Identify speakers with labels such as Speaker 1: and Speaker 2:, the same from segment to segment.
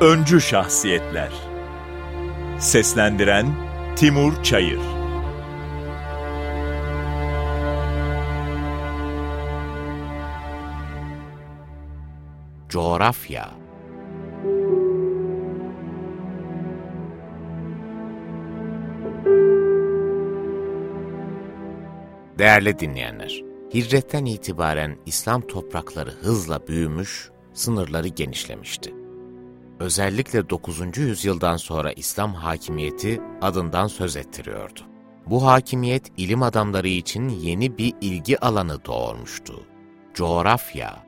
Speaker 1: Öncü Şahsiyetler. Seslendiren Timur Çayır.
Speaker 2: Coğrafya. Değerli dinleyenler, hicretten itibaren İslam toprakları hızla büyümüş, sınırları genişlemişti. Özellikle 9. yüzyıldan sonra İslam hakimiyeti adından söz ettiriyordu. Bu hakimiyet ilim adamları için yeni bir ilgi alanı doğurmuştu. Coğrafya.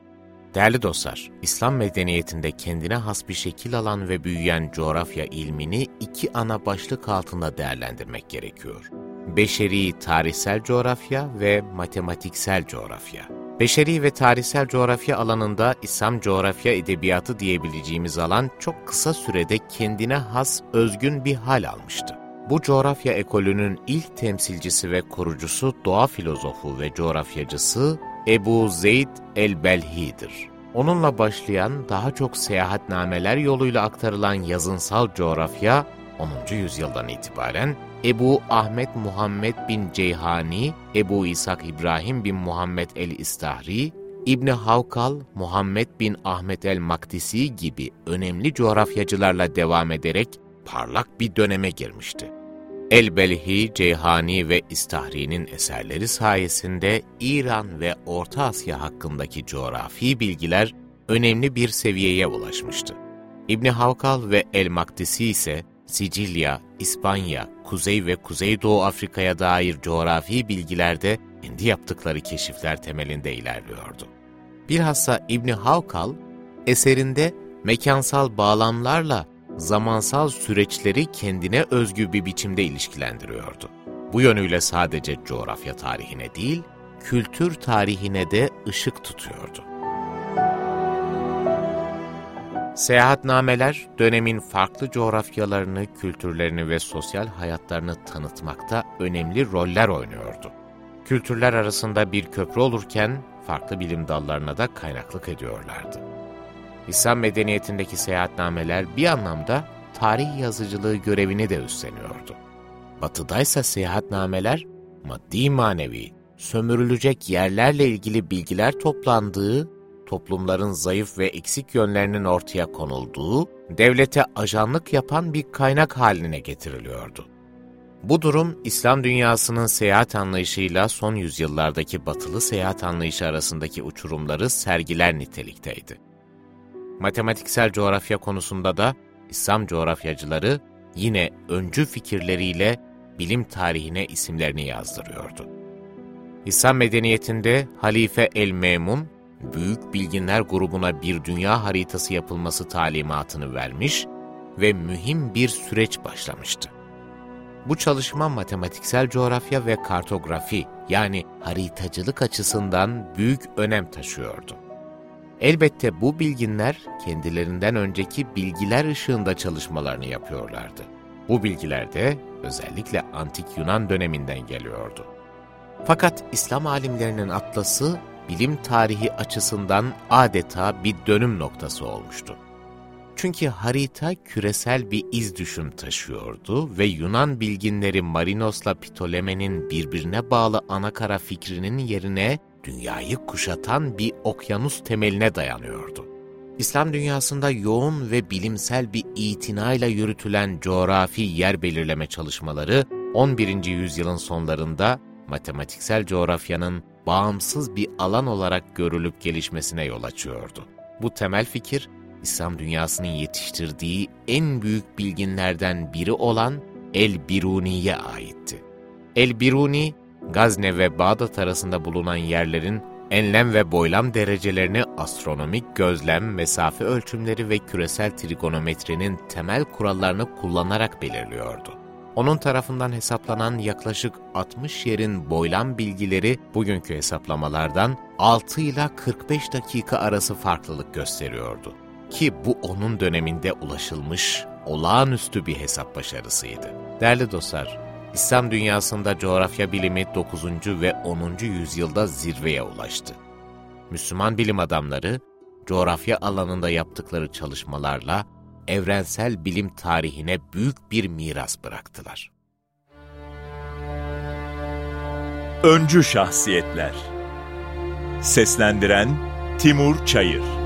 Speaker 2: Değerli dostlar, İslam medeniyetinde kendine has bir şekil alan ve büyüyen coğrafya ilmini iki ana başlık altında değerlendirmek gerekiyor. Beşeri tarihsel coğrafya ve matematiksel coğrafya. Beşeri ve tarihsel coğrafya alanında İslam coğrafya edebiyatı diyebileceğimiz alan çok kısa sürede kendine has özgün bir hal almıştı. Bu coğrafya ekolünün ilk temsilcisi ve kurucusu doğa filozofu ve coğrafyacısı Ebu Zeyd el-Belhi'dir. Onunla başlayan daha çok seyahatnameler yoluyla aktarılan yazınsal coğrafya 10. yüzyıldan itibaren Ebu Ahmet Muhammed bin Ceyhani, Ebu İshak İbrahim bin Muhammed el-İstahri, İbni Havkal, Muhammed bin Ahmet el-Maktisi gibi önemli coğrafyacılarla devam ederek parlak bir döneme girmişti. El-Belhi, Ceyhani ve İstahri'nin eserleri sayesinde İran ve Orta Asya hakkındaki coğrafi bilgiler önemli bir seviyeye ulaşmıştı. İbni Havkal ve El-Maktisi ise Sicilya, İspanya, Kuzey ve Kuzeydoğu Afrika'ya dair coğrafi bilgilerde kendi yaptıkları keşifler temelinde ilerliyordu. Bilhassa İbni Havkal, eserinde mekansal bağlamlarla zamansal süreçleri kendine özgü bir biçimde ilişkilendiriyordu. Bu yönüyle sadece coğrafya tarihine değil, kültür tarihine de ışık tutuyordu. Seyahatnameler, dönemin farklı coğrafyalarını, kültürlerini ve sosyal hayatlarını tanıtmakta önemli roller oynuyordu. Kültürler arasında bir köprü olurken, farklı bilim dallarına da kaynaklık ediyorlardı. İslam medeniyetindeki seyahatnameler bir anlamda tarih yazıcılığı görevini de üstleniyordu. Batıdaysa seyahatnameler, maddi manevi, sömürülecek yerlerle ilgili bilgiler toplandığı toplumların zayıf ve eksik yönlerinin ortaya konulduğu, devlete ajanlık yapan bir kaynak haline getiriliyordu. Bu durum, İslam dünyasının seyahat anlayışıyla son yüzyıllardaki batılı seyahat anlayışı arasındaki uçurumları sergiler nitelikteydi. Matematiksel coğrafya konusunda da İslam coğrafyacıları yine öncü fikirleriyle bilim tarihine isimlerini yazdırıyordu. İslam medeniyetinde Halife el-Memun, Büyük Bilginler grubuna bir dünya haritası yapılması talimatını vermiş ve mühim bir süreç başlamıştı. Bu çalışma matematiksel coğrafya ve kartografi yani haritacılık açısından büyük önem taşıyordu. Elbette bu bilginler kendilerinden önceki bilgiler ışığında çalışmalarını yapıyorlardı. Bu bilgiler de özellikle antik Yunan döneminden geliyordu. Fakat İslam alimlerinin atlası bilim tarihi açısından adeta bir dönüm noktası olmuştu. Çünkü harita küresel bir iz düşüm taşıyordu ve Yunan bilginleri Marinos'la Ptoleme'nin birbirine bağlı anakara fikrinin yerine dünyayı kuşatan bir okyanus temeline dayanıyordu. İslam dünyasında yoğun ve bilimsel bir itinayla yürütülen coğrafi yer belirleme çalışmaları 11. yüzyılın sonlarında matematiksel coğrafyanın bağımsız bir alan olarak görülüp gelişmesine yol açıyordu. Bu temel fikir, İslam dünyasının yetiştirdiği en büyük bilginlerden biri olan El-Biruni'ye aitti. El-Biruni, Gazne ve Bağdat arasında bulunan yerlerin enlem ve boylam derecelerini astronomik gözlem, mesafe ölçümleri ve küresel trigonometrinin temel kurallarını kullanarak belirliyordu. Onun tarafından hesaplanan yaklaşık 60 yerin boylam bilgileri bugünkü hesaplamalardan 6 ile 45 dakika arası farklılık gösteriyordu. Ki bu onun döneminde ulaşılmış olağanüstü bir hesap başarısıydı. Değerli dostlar, İslam dünyasında coğrafya bilimi 9. ve 10. yüzyılda zirveye ulaştı. Müslüman bilim adamları, coğrafya alanında yaptıkları çalışmalarla evrensel bilim tarihine büyük bir miras bıraktılar.
Speaker 1: Öncü Şahsiyetler Seslendiren Timur Çayır